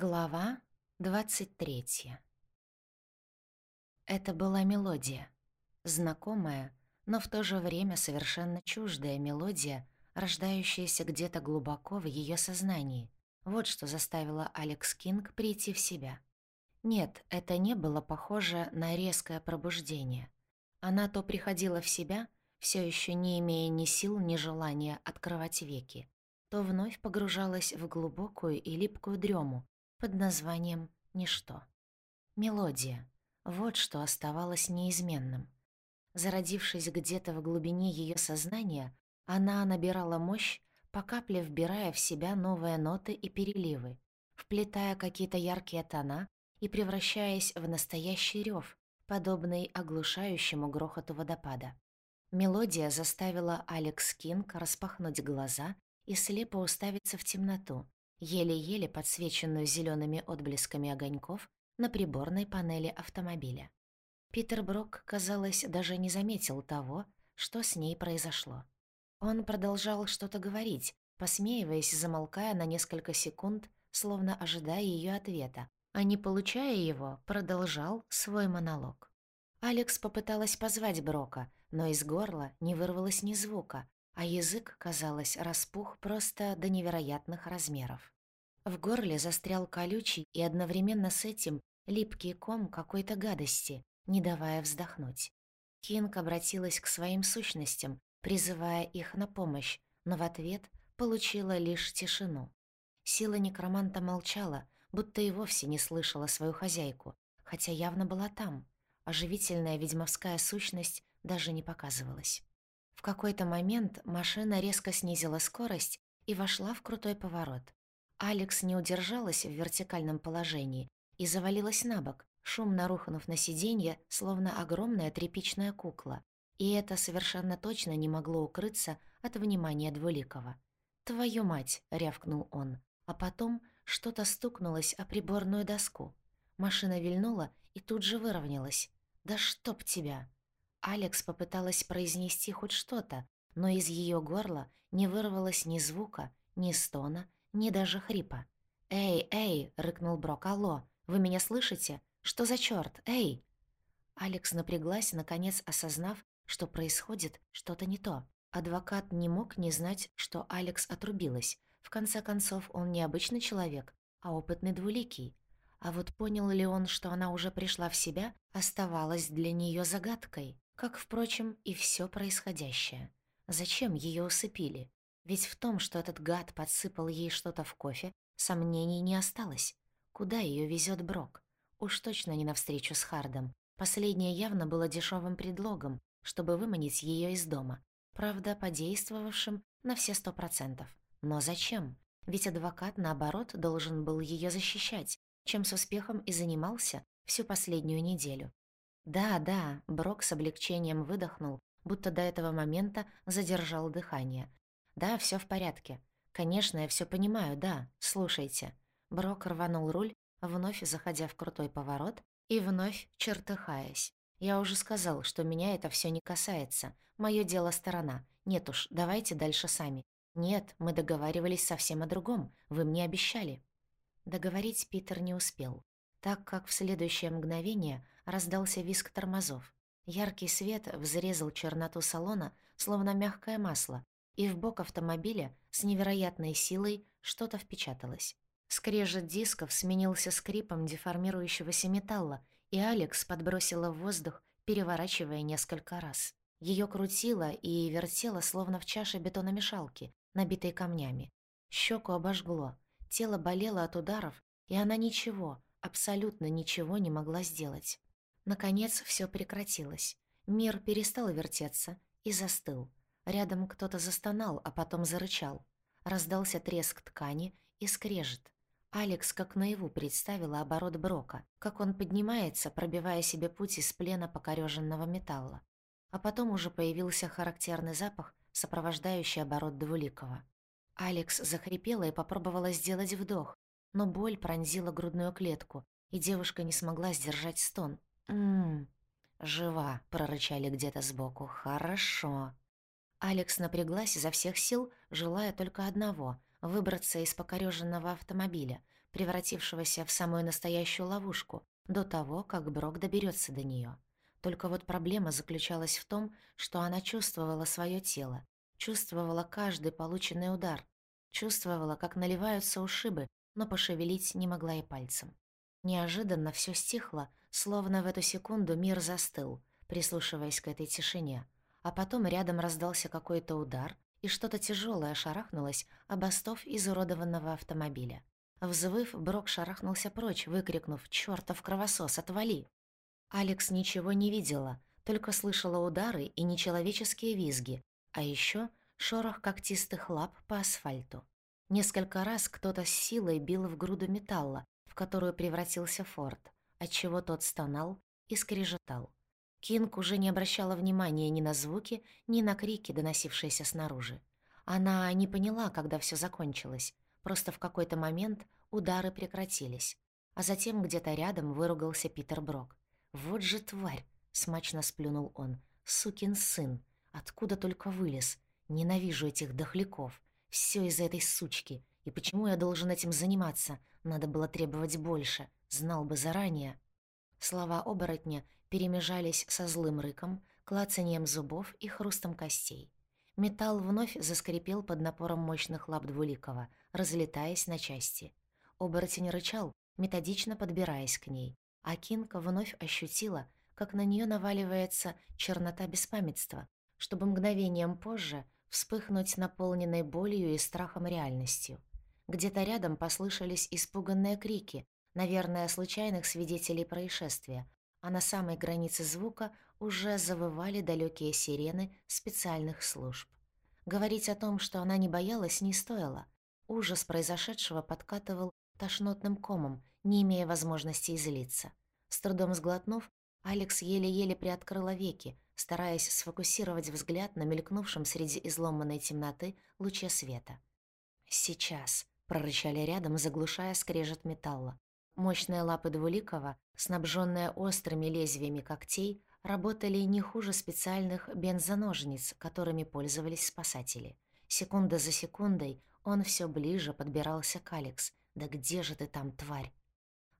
Глава 23 Это была мелодия. Знакомая, но в то же время совершенно чуждая мелодия, рождающаяся где-то глубоко в её сознании. Вот что заставило Алекс Кинг прийти в себя. Нет, это не было похоже на резкое пробуждение. Она то приходила в себя, всё ещё не имея ни сил, ни желания открывать веки, то вновь погружалась в глубокую и липкую дрему, под названием «Ничто». Мелодия. Вот что оставалось неизменным. Зародившись где-то в глубине её сознания, она набирала мощь, по капле вбирая в себя новые ноты и переливы, вплетая какие-то яркие тона и превращаясь в настоящий рёв, подобный оглушающему грохоту водопада. Мелодия заставила Алекс Кинг распахнуть глаза и слепо уставиться в темноту, еле-еле подсвеченную зелёными отблесками огоньков на приборной панели автомобиля. Питер Брок, казалось, даже не заметил того, что с ней произошло. Он продолжал что-то говорить, посмеиваясь, замолкая на несколько секунд, словно ожидая её ответа, а не получая его, продолжал свой монолог. Алекс попыталась позвать Брока, но из горла не вырвалось ни звука, а язык, казалось, распух просто до невероятных размеров. В горле застрял колючий и одновременно с этим липкий ком какой-то гадости, не давая вздохнуть. Кинг обратилась к своим сущностям, призывая их на помощь, но в ответ получила лишь тишину. Сила некроманта молчала, будто и вовсе не слышала свою хозяйку, хотя явно была там. Оживительная ведьмовская сущность даже не показывалась. В какой-то момент машина резко снизила скорость и вошла в крутой поворот. Алекс не удержалась в вертикальном положении и завалилась на бок, шумно рухнув на сиденье, словно огромная тряпичная кукла. И это совершенно точно не могло укрыться от внимания Двуликова. «Твою мать!» — рявкнул он. А потом что-то стукнулось о приборную доску. Машина вильнула и тут же выровнялась. «Да чтоб тебя!» Алекс попыталась произнести хоть что-то, но из её горла не вырвалось ни звука, ни стона, ни даже хрипа. «Эй, эй!» — рыкнул Брок. «Алло! Вы меня слышите? Что за чёрт? Эй!» Алекс напряглась, наконец осознав, что происходит что-то не то. Адвокат не мог не знать, что Алекс отрубилась. В конце концов, он не обычный человек, а опытный двуликий. А вот понял ли он, что она уже пришла в себя, оставалось для неё загадкой как, впрочем, и всё происходящее. Зачем её усыпили? Ведь в том, что этот гад подсыпал ей что-то в кофе, сомнений не осталось. Куда её везёт Брок? Уж точно не навстречу с Хардом. Последнее явно было дешёвым предлогом, чтобы выманить её из дома. Правда, подействовавшим на все сто процентов. Но зачем? Ведь адвокат, наоборот, должен был её защищать, чем с успехом и занимался всю последнюю неделю. «Да, да», — Брок с облегчением выдохнул, будто до этого момента задержал дыхание. «Да, всё в порядке. Конечно, я всё понимаю, да. Слушайте». Брок рванул руль, вновь заходя в крутой поворот и вновь чертыхаясь. «Я уже сказал, что меня это всё не касается. Моё дело сторона. Нет уж, давайте дальше сами. Нет, мы договаривались совсем о другом. Вы мне обещали». Договорить Питер не успел так как в следующее мгновение раздался визг тормозов. Яркий свет взрезал черноту салона, словно мягкое масло, и в бок автомобиля с невероятной силой что-то впечаталось. Скрежет дисков сменился скрипом деформирующегося металла, и Алекс подбросила в воздух, переворачивая несколько раз. Её крутило и вертело, словно в чаше бетономешалки, набитой камнями. Щеку обожгло, тело болело от ударов, и она ничего, абсолютно ничего не могла сделать. Наконец всё прекратилось. Мир перестал вертеться и застыл. Рядом кто-то застонал, а потом зарычал. Раздался треск ткани и скрежет. Алекс как наяву представила оборот Брока, как он поднимается, пробивая себе путь из плена покорёженного металла. А потом уже появился характерный запах, сопровождающий оборот Двуликова. Алекс захрипела и попробовала сделать вдох, но боль пронзила грудную клетку, и девушка не смогла сдержать стон. «Ммм, жива», — прорычали где-то сбоку. «Хорошо». Алекс напряглась изо всех сил, желая только одного — выбраться из покорёженного автомобиля, превратившегося в самую настоящую ловушку, до того, как Брок доберется до нее. Только вот проблема заключалась в том, что она чувствовала свое тело, чувствовала каждый полученный удар, чувствовала, как наливаются ушибы, но пошевелить не могла и пальцем. Неожиданно все стихло, словно в эту секунду мир застыл, прислушиваясь к этой тишине, а потом рядом раздался какой-то удар, и что-то тяжелое шарахнулось об остов изуродованного автомобиля. Взвыв, Брок шарахнулся прочь, выкрикнув «Чёртов кровосос, отвали!». Алекс ничего не видела, только слышала удары и нечеловеческие визги, а ещё шорох когтистых лап по асфальту. Несколько раз кто-то с силой бил в груду металла, в которую превратился Форд, отчего тот стонал и скрежетал. Кинг уже не обращала внимания ни на звуки, ни на крики, доносившиеся снаружи. Она не поняла, когда всё закончилось, Просто в какой-то момент удары прекратились. А затем где-то рядом выругался Питер Брок. «Вот же тварь!» — смачно сплюнул он. «Сукин сын! Откуда только вылез? Ненавижу этих дохляков. Всё из-за этой сучки. И почему я должен этим заниматься? Надо было требовать больше. Знал бы заранее». Слова оборотня перемежались со злым рыком, клацанием зубов и хрустом костей. Металл вновь заскрипел под напором мощных лап Двуликова, разлетаясь на части. Оборотень рычал, методично подбираясь к ней, а Кинка вновь ощутила, как на нее наваливается чернота беспамятства, чтобы мгновением позже вспыхнуть наполненной болью и страхом реальностью. Где-то рядом послышались испуганные крики, наверное, случайных свидетелей происшествия, а на самой границе звука уже завывали далекие сирены специальных служб. Говорить о том, что она не боялась, не стоило. Ужас произошедшего подкатывал тошнотным комом, не имея возможности излиться. С трудом сглотнув, Алекс еле-еле приоткрыла веки, стараясь сфокусировать взгляд на мелькнувшем среди изломанной темноты луче света. «Сейчас», — прорычали рядом, заглушая скрежет металла. Мощные лапы Двуликова, снабженные острыми лезвиями когтей, работали не хуже специальных бензоножниц, которыми пользовались спасатели. Секунда за секундой он все ближе подбирался к Алекс. «Да где же ты там, тварь?»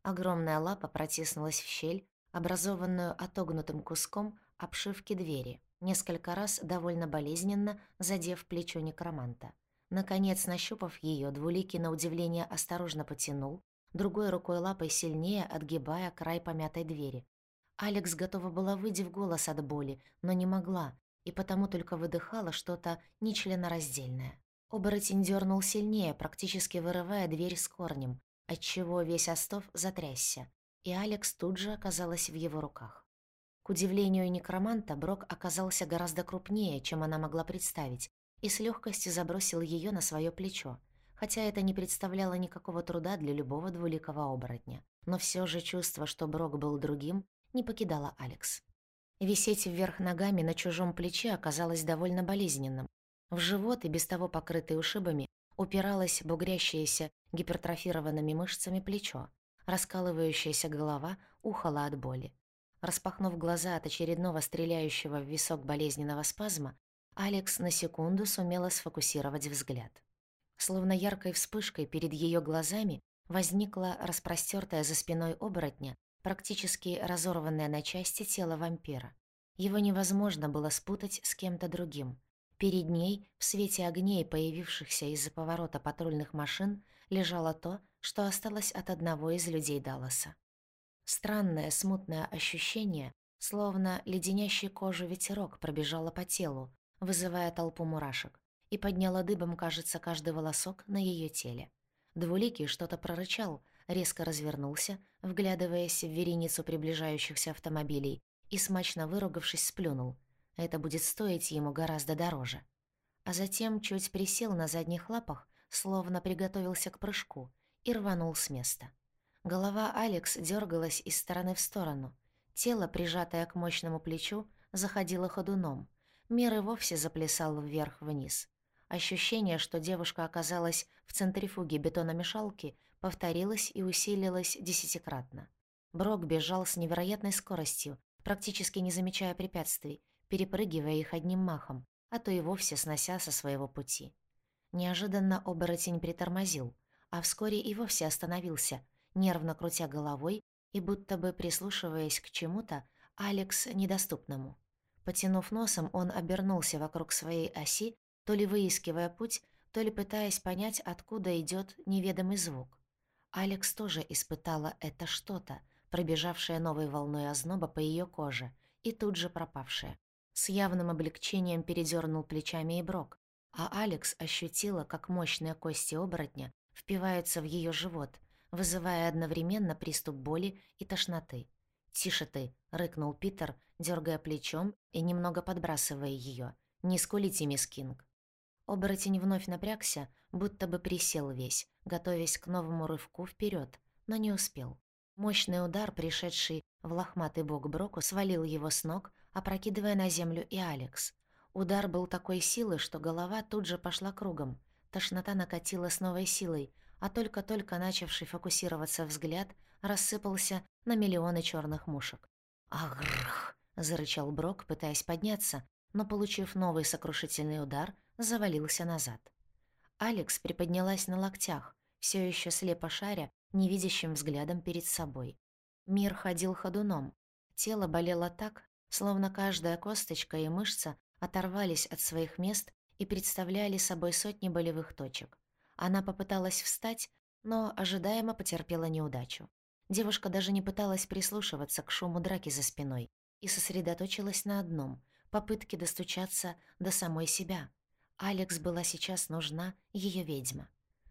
Огромная лапа протиснулась в щель, образованную отогнутым куском обшивки двери, несколько раз довольно болезненно задев плечо некроманта. Наконец, нащупав ее, двуликий на удивление осторожно потянул, другой рукой лапой сильнее отгибая край помятой двери. Алекс готова была выйти в голос от боли, но не могла, и потому только выдыхала что-то нечленораздельное. Оборотень дернул сильнее, практически вырывая дверь с корнем, отчего весь остов затрясся, и Алекс тут же оказалась в его руках. Удивлению некроманта, Брок оказался гораздо крупнее, чем она могла представить, и с легкостью забросил ее на свое плечо, хотя это не представляло никакого труда для любого двуликого оборотня. Но все же чувство, что Брок был другим, не покидало Алекс. Висеть вверх ногами на чужом плече оказалось довольно болезненным, в живот, и без того покрытый ушибами, упиралось бугрящееся гипертрофированными мышцами плечо. Раскалывающаяся голова ухала от боли. Распахнув глаза от очередного стреляющего в висок болезненного спазма, Алекс на секунду сумела сфокусировать взгляд. Словно яркой вспышкой перед ее глазами возникла распростертая за спиной оборотня, практически разорванное на части тело вампира. Его невозможно было спутать с кем-то другим. Перед ней, в свете огней, появившихся из-за поворота патрульных машин, лежало то, что осталось от одного из людей Далласа. Странное смутное ощущение, словно леденящий кожу ветерок пробежало по телу, вызывая толпу мурашек, и подняло дыбом, кажется, каждый волосок на ее теле. Двуликий что-то прорычал, резко развернулся, вглядываясь в вереницу приближающихся автомобилей, и, смачно выругавшись, сплюнул — это будет стоить ему гораздо дороже. А затем чуть присел на задних лапах, словно приготовился к прыжку, и рванул с места. Голова Алекс дергалась из стороны в сторону. Тело, прижатое к мощному плечу, заходило ходуном. Мир и вовсе заплясал вверх-вниз. Ощущение, что девушка оказалась в центрифуге бетономешалки, повторилось и усилилось десятикратно. Брок бежал с невероятной скоростью, практически не замечая препятствий, перепрыгивая их одним махом, а то и вовсе снося со своего пути. Неожиданно оборотень притормозил, а вскоре и вовсе остановился, нервно крутя головой и будто бы прислушиваясь к чему-то, Алекс недоступному. Потянув носом, он обернулся вокруг своей оси, то ли выискивая путь, то ли пытаясь понять, откуда идет неведомый звук. Алекс тоже испытала это что-то, пробежавшее новой волной озноба по ее коже и тут же пропавшее. С явным облегчением передернул плечами и Брок, а Алекс ощутила, как мощные кости оборотня впиваются в ее живот, вызывая одновременно приступ боли и тошноты. «Тише ты!» — рыкнул Питер, дергая плечом и немного подбрасывая ее. «Не скулите, мисс Кинг!» Оборотень вновь напрягся, будто бы присел весь, готовясь к новому рывку вперед, но не успел. Мощный удар, пришедший в лохматый бок Броку, свалил его с ног, опрокидывая на землю и Алекс. Удар был такой силы, что голова тут же пошла кругом. Тошнота накатила с новой силой, а только-только начавший фокусироваться взгляд рассыпался на миллионы черных мушек. «Агрррх!» — зарычал Брок, пытаясь подняться, но, получив новый сокрушительный удар, завалился назад. Алекс приподнялась на локтях, все еще слепо шаря, невидящим взглядом перед собой. Мир ходил ходуном. Тело болело так, словно каждая косточка и мышца оторвались от своих мест и представляли собой сотни болевых точек. Она попыталась встать, но ожидаемо потерпела неудачу. Девушка даже не пыталась прислушиваться к шуму драки за спиной и сосредоточилась на одном — попытке достучаться до самой себя. Алекс была сейчас нужна ее ведьма.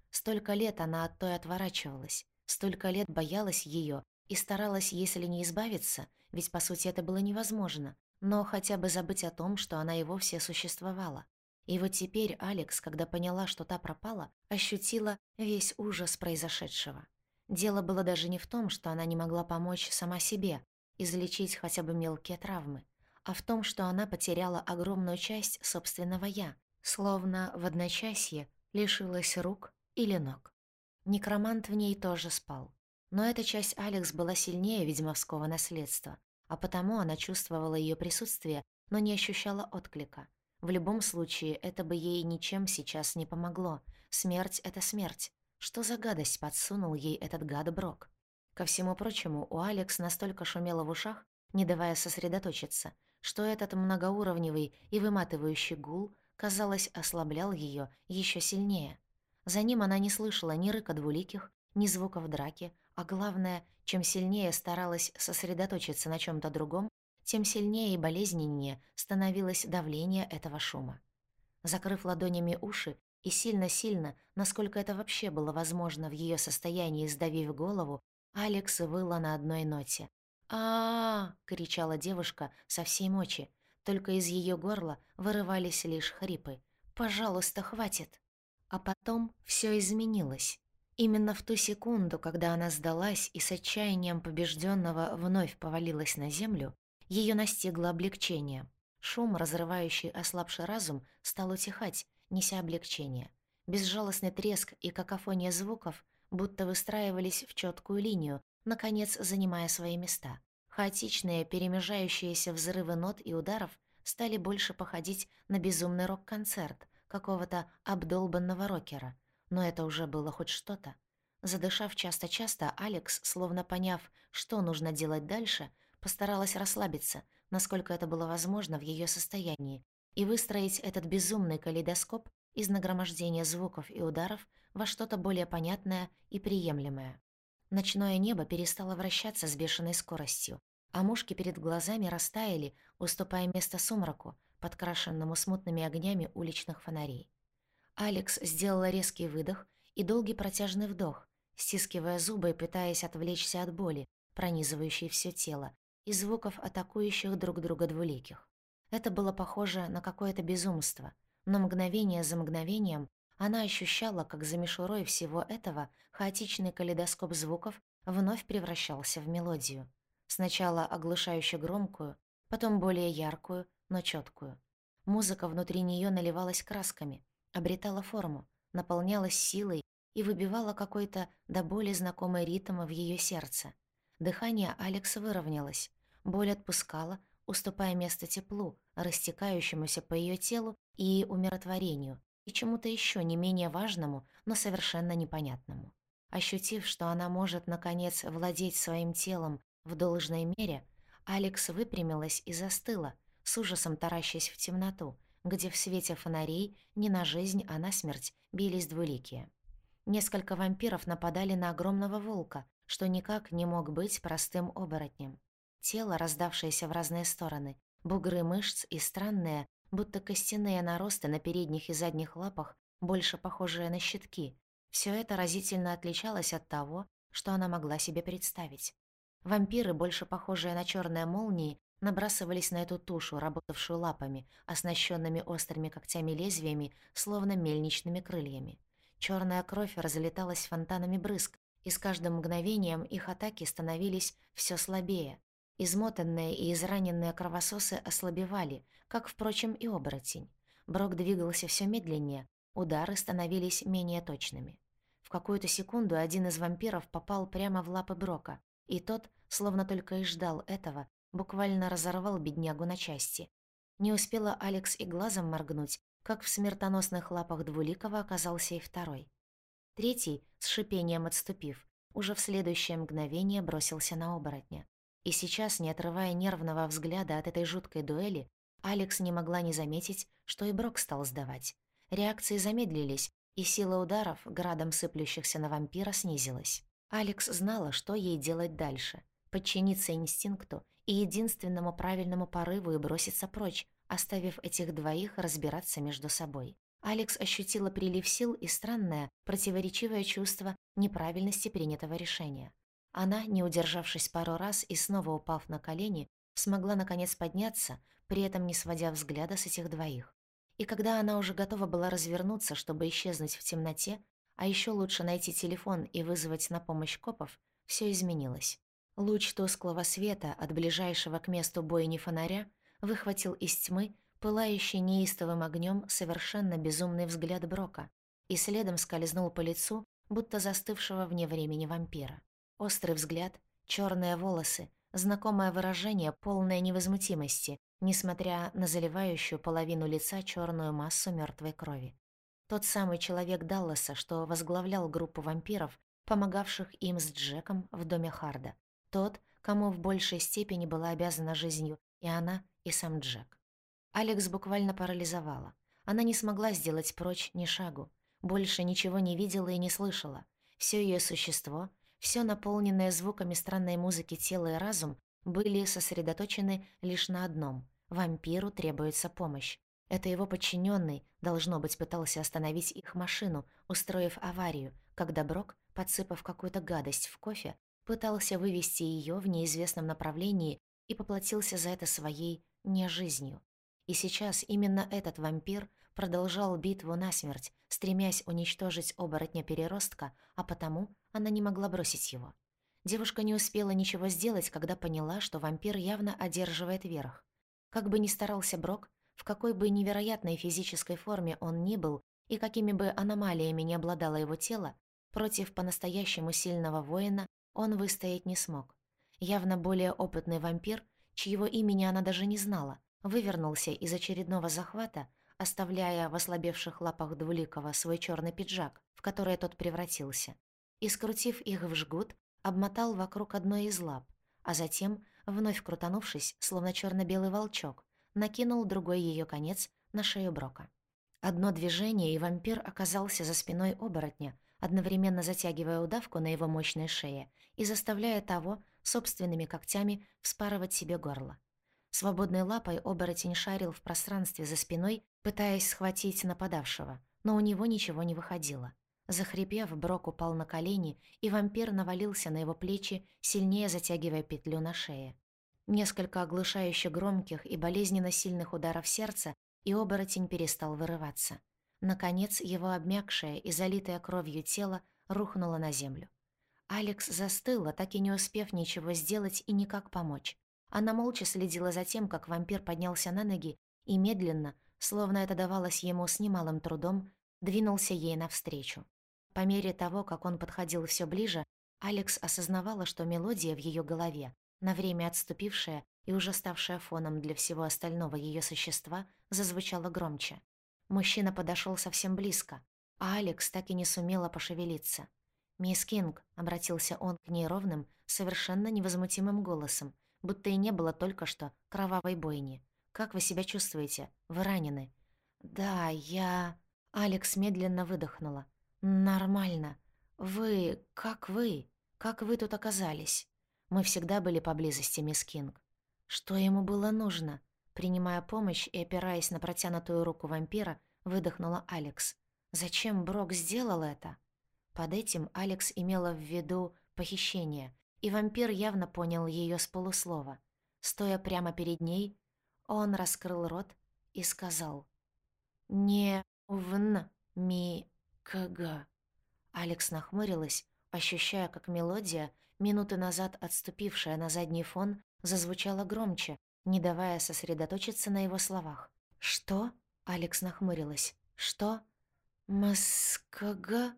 Столько лет она от той отворачивалась, столько лет боялась ее и старалась, если не избавиться, ведь по сути это было невозможно, но хотя бы забыть о том, что она и вовсе существовала. И вот теперь Алекс, когда поняла, что та пропала, ощутила весь ужас произошедшего. Дело было даже не в том, что она не могла помочь сама себе, излечить хотя бы мелкие травмы, а в том, что она потеряла огромную часть собственного «я», словно в одночасье лишилась рук или ног. Некромант в ней тоже спал. Но эта часть Алекс была сильнее ведьмовского наследства, а потому она чувствовала ее присутствие, но не ощущала отклика. В любом случае, это бы ей ничем сейчас не помогло. Смерть — это смерть. Что за гадость подсунул ей этот гад Брок? Ко всему прочему, у Алекс настолько шумело в ушах, не давая сосредоточиться, что этот многоуровневый и выматывающий гул, казалось, ослаблял ее еще сильнее. За ним она не слышала ни рыка двуликих, ни звуков драки, а главное, чем сильнее старалась сосредоточиться на чем то другом, тем сильнее и болезненнее становилось давление этого шума. Закрыв ладонями уши и сильно-сильно, насколько это вообще было возможно в ее состоянии, сдавив голову, Алекс выла на одной ноте. а, -а, -а кричала девушка со всей мочи, только из ее горла вырывались лишь хрипы. «Пожалуйста, хватит!» А потом все изменилось. Именно в ту секунду, когда она сдалась и с отчаянием побежденного вновь повалилась на землю, ее настигло облегчение. Шум, разрывающий ослабший разум, стал утихать, неся облегчение. Безжалостный треск и какофония звуков будто выстраивались в четкую линию, наконец занимая свои места. Хаотичные, перемежающиеся взрывы нот и ударов стали больше походить на безумный рок-концерт какого-то обдолбанного рокера. Но это уже было хоть что-то. Задышав часто-часто, Алекс, словно поняв, что нужно делать дальше, постаралась расслабиться, насколько это было возможно в ее состоянии, и выстроить этот безумный калейдоскоп из нагромождения звуков и ударов во что-то более понятное и приемлемое. Ночное небо перестало вращаться с бешеной скоростью, а мушки перед глазами растаяли, уступая место сумраку, подкрашенному смутными огнями уличных фонарей. Алекс сделала резкий выдох и долгий протяжный вдох, стискивая зубы и пытаясь отвлечься от боли, пронизывающей все тело, и звуков атакующих друг друга двуликих. Это было похоже на какое-то безумство, но мгновение за мгновением она ощущала, как за мишурой всего этого хаотичный калейдоскоп звуков вновь превращался в мелодию. Сначала оглушающе громкую, потом более яркую, но четкую. Музыка внутри нее наливалась красками, обретала форму, наполнялась силой и выбивала какой-то до боли знакомый ритм в ее сердце. Дыхание Алекса выровнялось, Боль отпускала, уступая место теплу, растекающемуся по ее телу и умиротворению, и чему-то еще не менее важному, но совершенно непонятному. Ощутив, что она может, наконец, владеть своим телом в должной мере, Алекс выпрямилась и застыла, с ужасом таращась в темноту, где в свете фонарей не на жизнь, а на смерть бились двуликие. Несколько вампиров нападали на огромного волка, что никак не мог быть простым оборотнем. Тело, раздавшееся в разные стороны, бугры мышц и странные, будто костяные наросты на передних и задних лапах, больше похожие на щитки, все это разительно отличалось от того, что она могла себе представить. Вампиры, больше похожие на черные молнии, набрасывались на эту тушу, работавшую лапами, оснащенными острыми когтями-лезвиями, словно мельничными крыльями. Черная кровь разлеталась фонтанами брызг, и с каждым мгновением их атаки становились все слабее. Измотанные и израненные кровососы ослабевали, как, впрочем, и оборотень. Брок двигался все медленнее, удары становились менее точными. В какую-то секунду один из вампиров попал прямо в лапы Брока, и тот, словно только и ждал этого, буквально разорвал беднягу на части. Не успела Алекс и глазом моргнуть, как в смертоносных лапах Двуликова оказался и второй. Третий, с шипением отступив, уже в следующее мгновение бросился на оборотня. И сейчас, не отрывая нервного взгляда от этой жуткой дуэли, Алекс не могла не заметить, что и Брок стал сдавать. Реакции замедлились, и сила ударов, градом сыплющихся на вампира, снизилась. Алекс знала, что ей делать дальше. Подчиниться инстинкту и единственному правильному порыву и броситься прочь, оставив этих двоих разбираться между собой. Алекс ощутила прилив сил и странное, противоречивое чувство неправильности принятого решения. Она, не удержавшись пару раз и снова упав на колени, смогла наконец подняться, при этом не сводя взгляда с этих двоих. И когда она уже готова была развернуться, чтобы исчезнуть в темноте, а еще лучше найти телефон и вызвать на помощь копов, все изменилось. Луч тусклого света от ближайшего к месту бойни фонаря выхватил из тьмы пылающий неистовым огнем совершенно безумный взгляд Брока и следом скользнул по лицу, будто застывшего вне времени вампира. Острый взгляд, черные волосы, знакомое выражение полной невозмутимости, несмотря на заливающую половину лица черную массу мертвой крови. Тот самый человек Далласа, что возглавлял группу вампиров, помогавших им с Джеком в доме Харда. Тот, кому в большей степени была обязана жизнью и она, и сам Джек. Алекс буквально парализовала. Она не смогла сделать прочь ни шагу. Больше ничего не видела и не слышала. Все ее существо, все наполненное звуками странной музыки тело и разум были сосредоточены лишь на одном — вампиру требуется помощь. Это его подчиненный, должно быть, пытался остановить их машину, устроив аварию, когда Брок, подсыпав какую-то гадость в кофе, пытался вывести ее в неизвестном направлении и поплатился за это своей нежизнью. И сейчас именно этот вампир продолжал битву насмерть, стремясь уничтожить оборотня-переростка, а потому она не могла бросить его. Девушка не успела ничего сделать, когда поняла, что вампир явно одерживает верх. Как бы ни старался Брок, в какой бы невероятной физической форме он ни был и какими бы аномалиями не обладало его тело, против по-настоящему сильного воина он выстоять не смог. Явно более опытный вампир, чьего имени она даже не знала, вывернулся из очередного захвата, оставляя в ослабевших лапах Двуликова свой черный пиджак, в который тот превратился, и, скрутив их в жгут, обмотал вокруг одной из лап, а затем, вновь крутанувшись, словно черно белый волчок, накинул другой ее конец на шею Брока. Одно движение, и вампир оказался за спиной оборотня, одновременно затягивая удавку на его мощной шее и заставляя того собственными когтями вспарывать себе горло. Свободной лапой оборотень шарил в пространстве за спиной, пытаясь схватить нападавшего, но у него ничего не выходило. Захрипев, Брок упал на колени, и вампир навалился на его плечи, сильнее затягивая петлю на шее. Несколько оглушающе громких и болезненно сильных ударов сердца, и оборотень перестал вырываться. Наконец, его обмякшее и залитое кровью тело рухнуло на землю. Алекс застыла, так и не успев ничего сделать и никак помочь. Она молча следила за тем, как вампир поднялся на ноги и медленно, словно это давалось ему с немалым трудом, двинулся ей навстречу. По мере того, как он подходил все ближе, Алекс осознавала, что мелодия в ее голове, на время отступившая и уже ставшая фоном для всего остального ее существа, зазвучала громче. Мужчина подошел совсем близко, а Алекс так и не сумела пошевелиться. «Мисс Кинг», — обратился он к ней ровным, совершенно невозмутимым голосом, будто и не было только что кровавой бойни. «Как вы себя чувствуете? Вы ранены?» «Да, я...» Алекс медленно выдохнула. «Нормально. Вы... как вы? Как вы тут оказались?» Мы всегда были поблизости, мисс Кинг. Что ему было нужно? Принимая помощь и опираясь на протянутую руку вампира, выдохнула Алекс. Зачем Брок сделал это? Под этим Алекс имела в виду похищение, и вампир явно понял ее с полуслова. Стоя прямо перед ней, он раскрыл рот и сказал «Не вн ми кг». Алекс нахмурилась, ощущая, как мелодия, минуты назад отступившая на задний фон, зазвучала громче, не давая сосредоточиться на его словах. «Что?» — Алекс нахмурилась. «Что?» «Маскага?»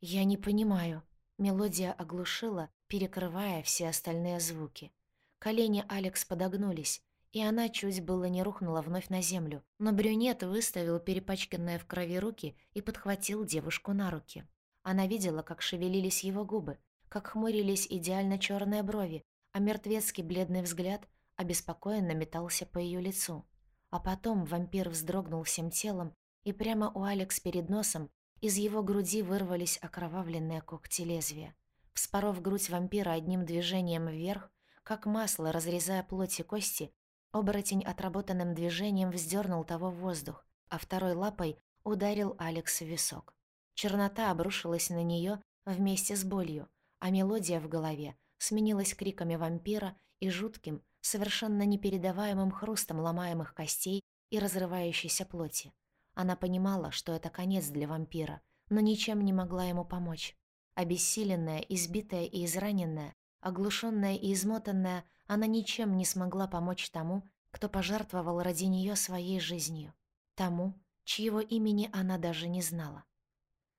«Я не понимаю». Мелодия оглушила, перекрывая все остальные звуки. Колени Алекс подогнулись, и она чуть было не рухнула вновь на землю, но брюнет выставил перепачканные в крови руки и подхватил девушку на руки. Она видела, как шевелились его губы, как хмурились идеально черные брови, а мертвецкий бледный взгляд обеспокоенно метался по ее лицу. А потом вампир вздрогнул всем телом, и прямо у Алекс перед носом из его груди вырвались окровавленные когти лезвия. Вспоров грудь вампира одним движением вверх, как масло, разрезая плоть и кости, оборотень отработанным движением вздернул того в воздух, а второй лапой ударил Алекс в висок. Чернота обрушилась на нее вместе с болью, а мелодия в голове сменилась криками вампира и жутким, совершенно непередаваемым хрустом ломаемых костей и разрывающейся плоти. Она понимала, что это конец для вампира, но ничем не могла ему помочь. Обессиленная, избитая и израненная, оглушенная и измотанная, она ничем не смогла помочь тому, кто пожертвовал ради нее своей жизнью. Тому, чьего имени она даже не знала.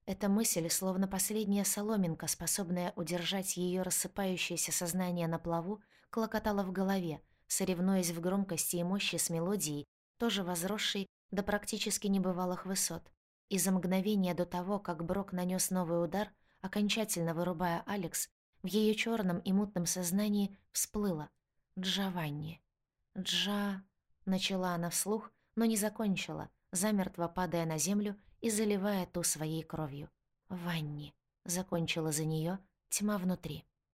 Эта мысль, словно последняя соломинка, способная удержать ее рассыпающееся сознание на плаву, клокотала в голове, соревнуясь в громкости и мощи с мелодией, тоже возросшей до практически небывалых высот. И за мгновение до того, как Брок нанес новый удар, окончательно вырубая Алекс, в ее черном и мутном сознании всплыло «Джованни». «Джа...» — начала она вслух, но не закончила, замертво падая на землю и заливая ту своей кровью. «Ванни», — закончила за нее тьма внутри.